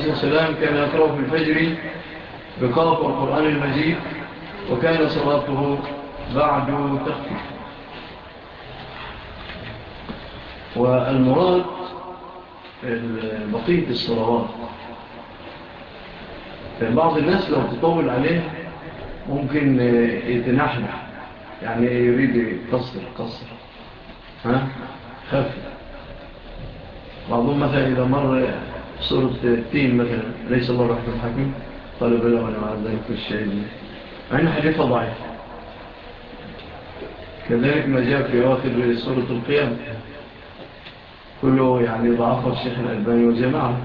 عليه السلام كان يقرأ في الفجر بقاف القرآن المجيد وكان صلاته بعد تخفيف. والمراد بقية الصلوات. بعض الناس لو تطول عليه ممكن يتنحنح يعني يريد يقصر قصر. ها؟ خف. بعضهم مثلا إذا مر سورة التين مثلا ليس الله رحمة الحكم قالوا بلا ولا مع ذلك شيء عين حديثة ضعيفة كذلك ما جاء في آخر سورة القيامة. كله يعني ضعفه الشيخ الألباني وجماعة.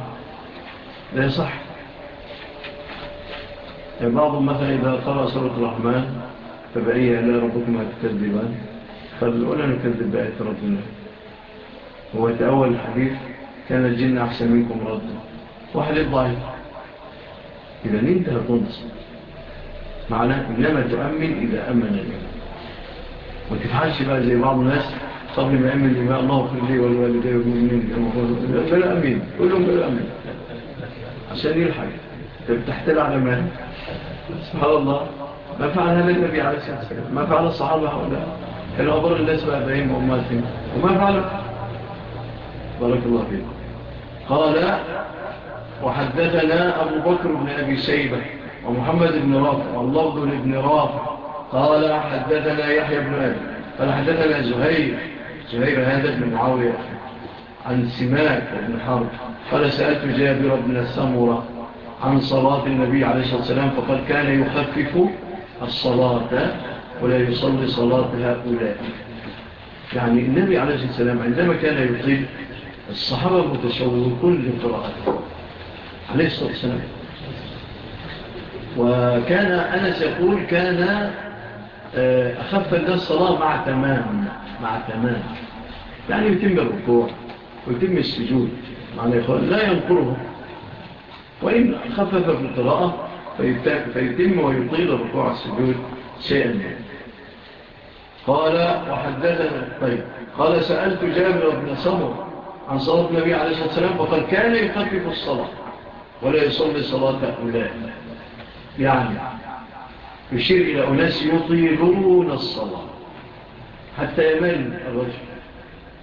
لا صح يعني بعضهم مثلا إذا قرأ سورة الرحمن فبأي ألا ربكما تكذبان فالأولى نكذب بآية ربنا. هو تأول الحديث كان الجن أحسن منكم ردا واحد الضعيف إذا انتهى هتنصر معناه إنما تؤمن إذا أمن الإمام ما تفعلش بقى زي بعض الناس طب ما أمن الإمام الله أخر لي والوالدي والمؤمنين فلا أمين. قول لهم بلا أمين. عشان يلحق. أنت بتحتل على مال سبحان الله. ما فعل هذا النبي عليه الصلاة والسلام. ما فعل الصحابة هؤلاء. كانوا أبرغ الناس بأبائهم وأماتهم. وما فعلوا بارك الله فيكم. قال وحدثنا أبو بكر بن أبي سيبة ومحمد بن رافع والله بن رافع. قال حدثنا يحيى بن أبي قال حدثنا زهير. زهير هذا بن معاوية عن سماك بن حرب. قال سألت جابر بن السمرة عن صلاة النبي عليه الصلاة والسلام فقد كان يخفف الصلاة ولا يصلي صلاة هؤلاء. يعني النبي عليه الصلاة والسلام عندما كان يطيل الصحابة متشوقون لقراءته عليه الصلاة والسلام. وكان أنس يقول كان آه، أخف الناس صلاة مع تمام مع تمام. يعني يتم الركوع ويتم السجود معنى يقول لا ينقره وإن خفف في القراءة فيتم ويطيل الركوع السجود شيئا يعني قال وحددنا طيب قال سألت جابر بن صمر عن صلاة النبي عليه الصلاة والسلام وقد كان يخفف الصلاة ولا يصلي صلاة أولئك يعني يشير إلى أناس يطيلون الصلاة حتى يمل الرجل.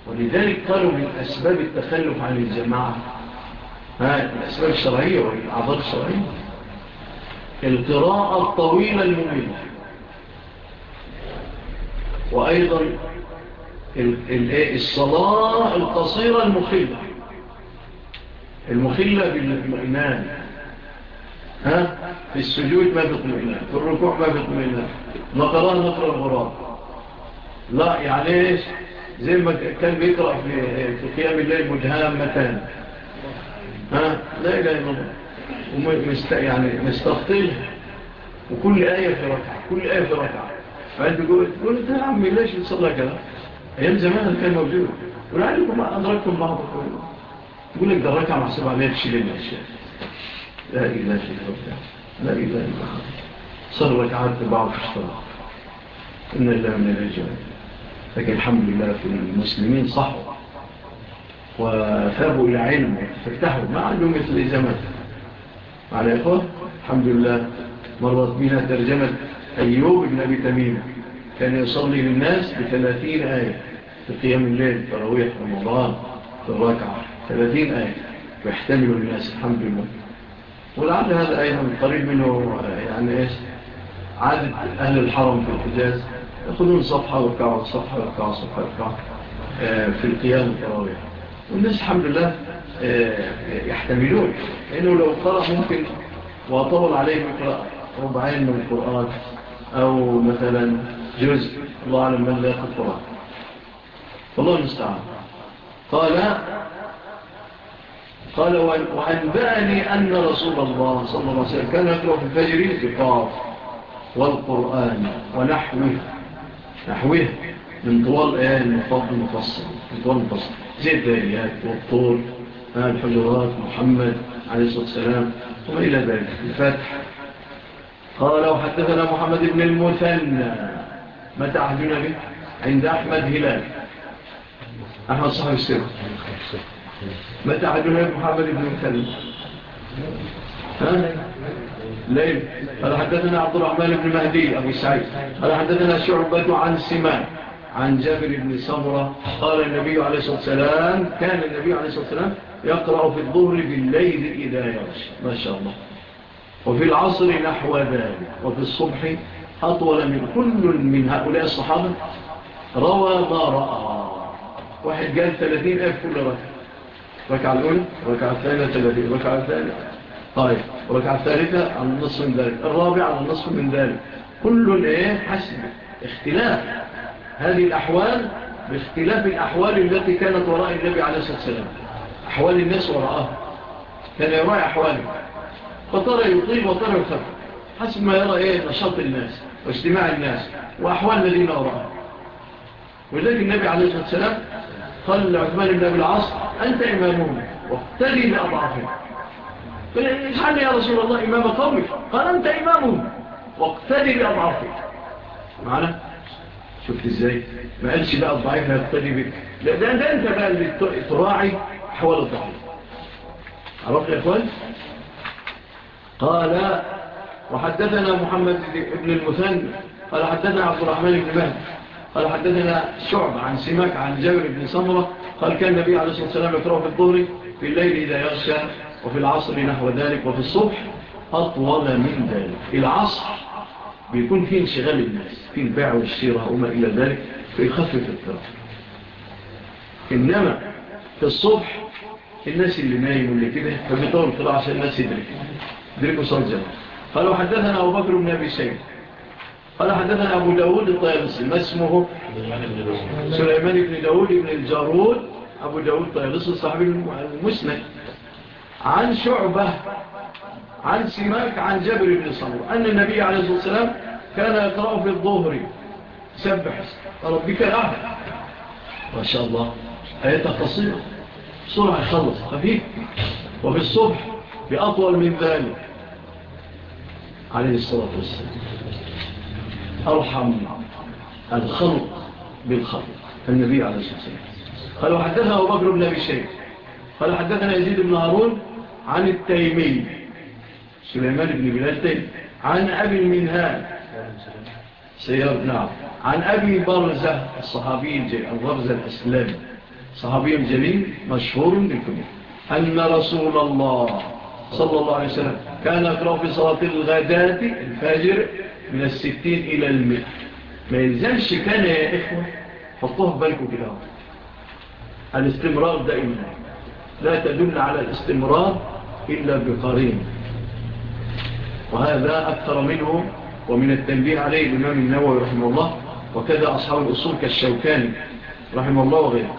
ولذلك قالوا من أسباب التخلف عن الجماعة الأسباب الشرعية والعضاق الشرعية القراءة الطويلة الممينة وأيضا إيه؟ الصلاة القصيرة المخلة المخلة بالإطمئنان ها؟ في السجود ما بيطمئنان في الركوع ما بيطمئنان نقرأ نقرأ الغراب لا يعني إيش؟ زي ما كان بيقرأ في قيام الله مجهامتان ها؟ لا إله إلا الله. يعني مستخطيها وكل آية في ركعة كل آية في ركعة. فأنت قلت قلت يا عمي ليش نصلى كلام أيام زمان كان موجود. ولعلكم ما أدركتم بعضكم يقول لك ده الركعة محسوب عليها تشيلين يا شيخ. لا إله إلا الله. لا إله إلا الله. صار ركعات بعض في الصلاة إن الله من الرجال. لكن الحمد لله في المسلمين صحوا. وثابوا إلى علم. فافتحوا ما عندهم مثل زمان على يا إخوة الحمد لله مرضت بنا ترجمة أيوب بن أبي تميمة كان يصلي للناس بثلاثين آية في قيام الليل تراويح رمضان في الركعة ثلاثين آية. ويحتمل الناس الحمد لله. ولعل هذا أيضا قريب منه يعني إيش؟ عادة أهل الحرم في الحجاز يأخذون صفحة وركعة صفحة وركعة صفحة وركعة آه، في القيام التراويح والناس الحمد لله آه، يحتملون. لأنه لو قرأ ممكن وأطول عليه يقرأ ربعين من القرآن أو مثلا جزء الله أعلم من لا يقرأ والله المستعان. قال قال وأنبأني أن رسول الله صلى الله عليه وسلم كان يقرأ في الفجر بقاف والقرآن ونحوه. نحوه من طوال آية المفضل المفصل من طوال المفصل. زي الدائريات والطول الحجرات محمد عليه الصلاة والسلام وما إلى ذلك. الفتح. قال وحدثنا محمد بن المثنى. ما تعهدون به عند أحمد هلال. أحمد صاحب السر ما تعهدون به محمد بن مكلم ها؟ ليل. قال حدثنا عبد الرحمن بن مهدي أبو سعيد. قال حدثنا شعبة عن سمان عن جابر بن سمرة قال النبي عليه الصلاة والسلام كان النبي عليه الصلاة والسلام يقرأ في الظهر بالليل إذا يغشى. ما شاء الله. وفي العصر نحو ذلك. وفي الصبح أطول من كل من هؤلاء الصحابة؟ روى ما رأى. واحد قال 30 ألف كل ركعة. ركعة الأولى ركعة الثانية 30 ركعة الثانية طيب ركعة الثالثة على النصف من ذلك. الرابعة على النصف من ذلك. كل إيه؟ حسب اختلاف. هذه الأحوال باختلاف الأحوال التي كانت وراء النبي عليه الصلاة والسلام. أحوال الناس وراءه. كان يراعي أحواله فطرى يطيب وطرى يخف حسب ما يرى إيه؟ نشاط الناس. واجتماع الناس وأحوال مدينة وراء ولذلك النبي عليه الصلاة والسلام قال لعثمان بن أبي العاص أنت إمامهم واقتدي بأضعفهم فالحال يا رسول الله إمام قومك. قال أنت إمامهم واقتدي بأضعفهم معنا؟ شفت إزاي؟ ما قالش بقى الضعيف هيقتدي بك. لأن ده, أنت بقى اللي تراعي حوال الضعيف. عرفت يا أخوان؟ قال وحدثنا محمد بن المثنى قال حدثنا عبد الرحمن بن مهد قال حدثنا شعب عن سماك عن جابر بن سمرة قال كان النبي عليه الصلاة والسلام يقرأ في الظهر في الليل إذا يغشى وفي العصر نحو ذلك وفي الصبح أطول من ذلك. العصر بيكون فيه انشغال الناس فيه البيع والشيرة وما إلى ذلك فيخفف الترف إنما في الصبح الناس اللي نايم واللي كده فبيطور القراءة عشان الناس يدرك يدركوا صلاة جماعة. قالوا حدثنا أبو بكر بن أبي سيد. قال حدثنا أبو داود الطيالسي ما اسمه؟ سليمان بن داود بن الجارود. أبو داود الطيالسي صاحب المسند. عن شعبة عن سماك عن جبر بن صمر أن النبي عليه الصلاة والسلام كان يقرأ في الظهر. سبح. ربك أهل ما شاء الله. آيات قصيرة بسرعة يخلص خفيف. وفي الصبح بأطول من ذلك. عليه الصلاة والسلام. أرحم الخلق بالخلق. النبي عليه الصلاة والسلام. قالوا حدثنا أبو بكر بن أبي الشيخ قالوا حدثنا يزيد بن هارون عن التيمي. سليمان بن بلال تيم عن أبي المنهال. سيارة بن عبد. عن أبي برزة الصحابي الغرزة الأسلامي صحابي جليل مشهور لكم أن رسول الله صلى الله عليه وسلم كان يقرأ في صلاة الغداة الفجر من الستين إلى المئة. ما ينزلش كان يا إخوة حطوها في بالكم كده الاستمرار دائما. لا تدل على الاستمرار إلا بقرين. وهذا أكثر منه ومن التنبيه عليه الإمام النووي رحمه الله وكذا أصحاب الأصول كالشوكاني رحمه الله وغيره.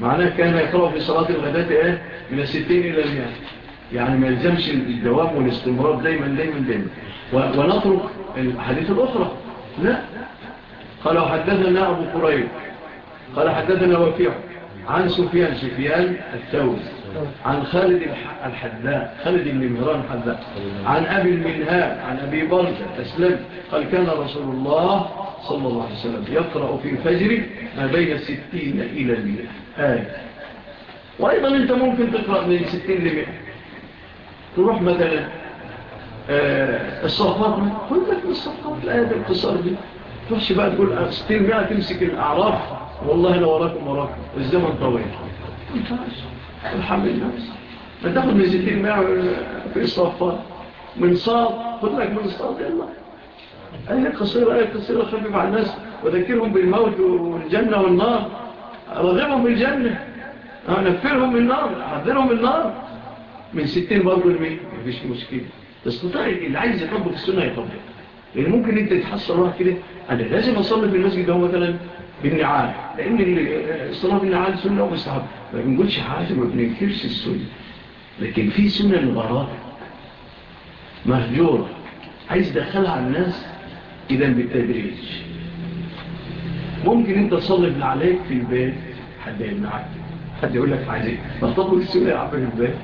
معناه كان يقرأ في صلاة الغداة إيه؟ من الستين إلى المئة. يعني ما يلزمش الدوام والاستمرار دايما دايما دايما. ونترك الحديث الأخرى. لا. قال حدثنا أبو قريب. قال حدثنا وفيع عن سفيان سفيان الثوري. عن خالد الحداء خالد بن مهران عن أبي المنهاء عن أبي برزة أسلم. قال كان رسول الله صلى الله عليه وسلم يقرأ في الفجر ما بين ستين إلى المئة آية. وأيضا أنت ممكن تقرأ من ستين لمئة. تروح مثلا آه، الصفات كل لك الصفات الآية الاقتصار دي. تروحش بقى تقول ستين مئة تمسك الأعراف. والله لو وراكم وراكم. الزمن طويل. ينفعش الحمد لله. ما تاخد من ستين مئة آه، في الصفات من صاد خد لك من صاد يلا. آية قصيرة آية قصيرة خفف على الناس. وذكرهم بالموت والجنة والنار. رغبهم بالجنة نفرهم من النار حذرهم من النار. من 60 برضه ل 100 مفيش مشكلة. تستطيع اللي عايز يطبق السنة يطبق لأن يعني ممكن أنت تحصل واحد كده أنا لازم أصلي في المسجد هو مثلا بالنعال لأن آه، الصلاة بالنعال سنة ومستحب. ما بنقولش حاجة ما بننكرش السنة. لكن في سنة مباراه مهجورة. عايز تدخلها على الناس إذا بالتدريج. ممكن أنت تصلي بالعليك في البيت حد يمنعك حد يقول لك عايز إيه ما تطبق السنة يا عم في البيت.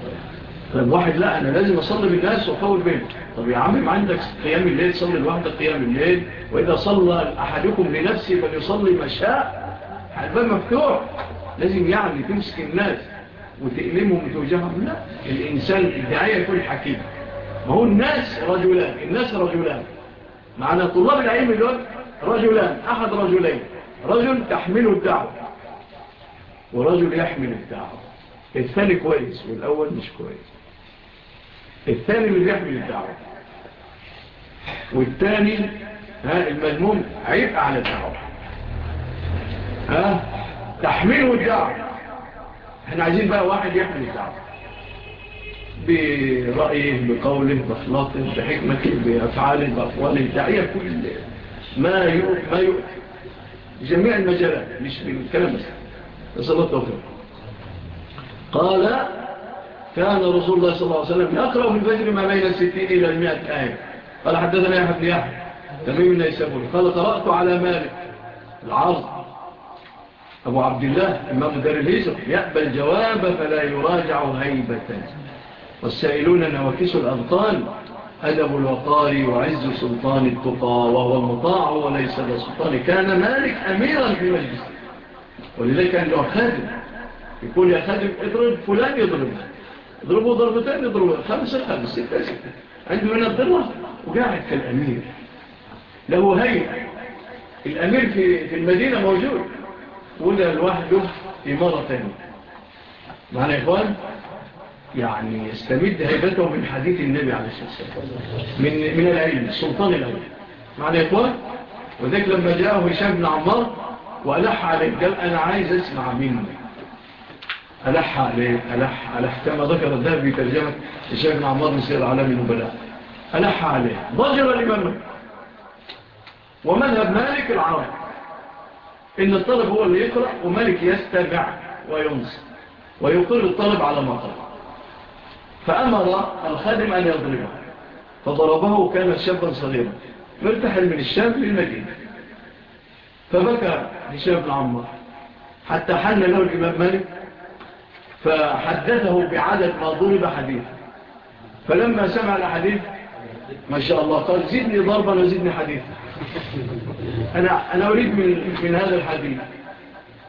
طيب واحد لا أنا لازم أصلي بالناس وأحول بين طب يا عم ما عندك قيام الليل؟ صلي لوحدك قيام الليل. وإذا صلى أحدكم لنفسه فليصلي ما شاء. الباب مفتوح. لازم يعني تمسك الناس وتقلمهم وتوجههم لا الإنسان الدعاية يكون حكيم. ما هو الناس رجلان الناس رجلان. معنا طلاب العلم دول رجلان أحد رجلين. رجل تحمله الدعوة ورجل يحمل الدعوة. الثاني كويس والأول مش كويس. الثاني اللي بيحمل الدعوة. والثاني ها المجنون عيب على الدعوة. ها تحميله الدعوة إحنا عايزين بقى واحد يحمل الدعوة. برأيه بقوله بصلاته بحكمته بأفعاله بأقواله داعية كل ما يؤمن ما يؤمن جميع المجالات مش بالكلام بس نسأل الله قال كان رسول الله صلى الله عليه وسلم يقرأ في الفجر ما بين الستين إلى المائة آية. قال حدثنا يا حد يحيى تميم نيسابون قال قرأت على مالك العرض. أبو عبد الله إمام دار الهيسر يقبل جواب فلا يراجع هيبة. والسائلون نوكس الأبطال أدب الوقار وعز سلطان التقى وهو المطاع وليس لسلطان كان مالك أميرا في مجلسه. ولذلك أنه خادم يقول يا خادم اضرب فلان يضربه ضربوا ضربتين يضربوا خمسة خمسة ستة ستة. عنده هنا الضربة وقاعد كالأمير له هيئة. الأمير في, المدينة موجود. ولا لوحده إمارة تانية معنا يا إخوان يعني يستمد هيبته من حديث النبي عليه الصلاة والسلام. من, من العلم السلطان العلم معنا يا إخوان وذلك لما جاءه هشام بن عمار وألح عليك قال أنا عايز أسمع منك. ألح عليه ألح ألح. كما ذكر الذهب في ترجمة الشيخ معمار نسير العالم المبلاء ألح عليه. ضجر لمن؟ ومذهب مالك العرب. إن الطلب هو اللي يقرأ ومالك يستمع وينصر ويقر الطلب على ما قرأ. فأمر الخادم أن يضربه. فضربه وكان شابا صغيرا. فارتحل من الشام للمدينة فبكى هشام بن عمار. حتى حل له الإمام مالك فحدثه بعدد ما ضرب حديث. فلما سمع الحديث ما شاء الله قال زدني ضربا وزدني حديثا. أنا, أنا أريد من, من هذا الحديث.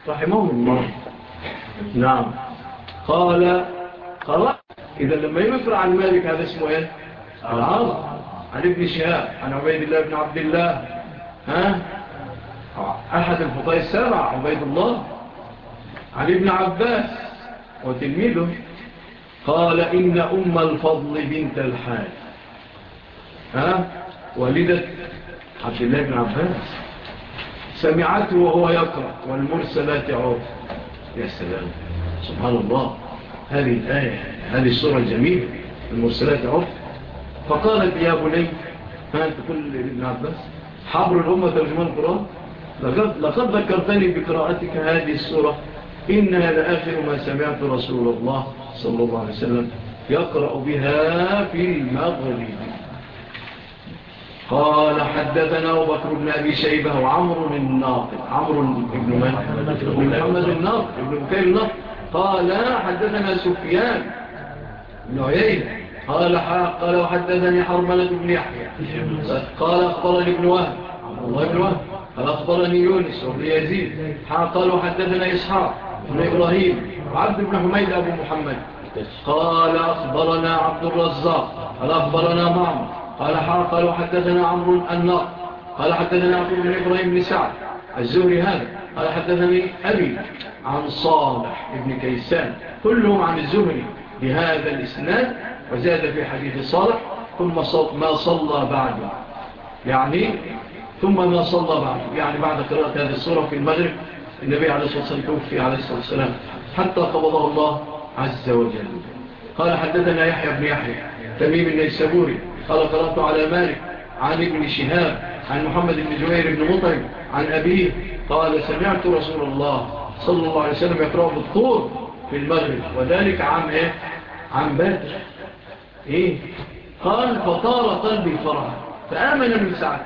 رحمه الله. نعم. قال قرأ إذا لما يقرأ عن مالك هذا اسمه إيه؟ العرض. عن ابن شهاب عن عبيد الله بن عبد الله. ها؟ أحد الفطاء السابع عبيد الله. عن ابن عباس. وتلميذه قال إن أم الفضل بنت الحال ها؟ والدة عبد الله بن عباس. سمعته وهو يقرأ. والمرسلات عوف يا سلام. سبحان الله. هذه الآية هذه الصورة الجميلة. المرسلات عوف فقالت يا بني فأنت كل ابن عباس حبر الأمة ترجمان القرآن. لقد ذكرتني بقراءتك هذه الصورة إن هذا آخر ما سمعت رسول الله صلى الله عليه وسلم يقرأ بها في المغرب. قال حدثنا بكر بن أبي شيبة وعمر الناقل عمر بن من؟ محمد الناطق بن مكير الناقل قال حدثنا سفيان بن عيين قال قال وحدثني حرملة بن يحيى. قال أخبرني ابن وهب. الله ابن وهب. قال أخبرني يونس وابن يزيد. قال وحدثنا إسحاق. ابن إبراهيم عبد بن حميد أبو محمد. قال أخبرنا عبد الرزاق قال أخبرنا معمر قال قالوا حدثنا عمرو النار قال حدثنا عبد بن إبراهيم بن سعد الزهري هذا قال حدثني أبي عن صالح بن كيسان كلهم عن الزهري بهذا الإسناد وزاد في حديث صالح ثم ما صلى بعده يعني ثم ما صلى بعده يعني بعد قراءة هذه الصورة في المغرب النبي عليه الصلاة والسلام توفي عليه الصلاة والسلام حتى قبضه الله عز وجل. قال حدثنا يحيى بن يحيى تميم النيسابوري قال قرأت على مالك عن ابن شهاب عن محمد بن جوير بن مطعم عن أبيه قال سمعت رسول الله صلى الله عليه وسلم يقرأ بالطور في المغرب وذلك عام إيه؟ عام باتر إيه؟ قال فطار قلبي فرحا فآمن من سعد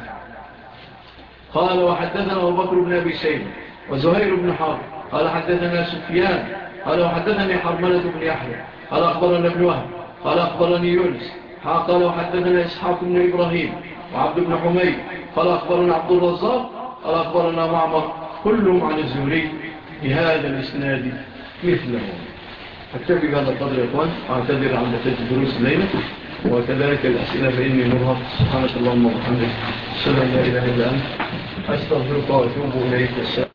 قال وحدثنا أبو بكر بن أبي سيد وزهير بن حار قال حدثنا سفيان. قال وحدثني حرملة بن يحيى. قال أخبرنا ابن وهب. قال أخبرني يونس. قال وحدثنا إسحاق بن إبراهيم وعبد بن حميد. قال أخبرنا عبد الرزاق. قال أخبرنا معمر. كلهم عن الزهري بهذا الإسناد مثله. أكتب بهذا القدر يا أخوان. أعتذر عن نتاج دروس الليلة وكذلك الأسئلة فإني مرهب سبحانك اللهم وبحمدك. السلام لا إله إلا أنت. أستغفرك وأتوب إليك. السلام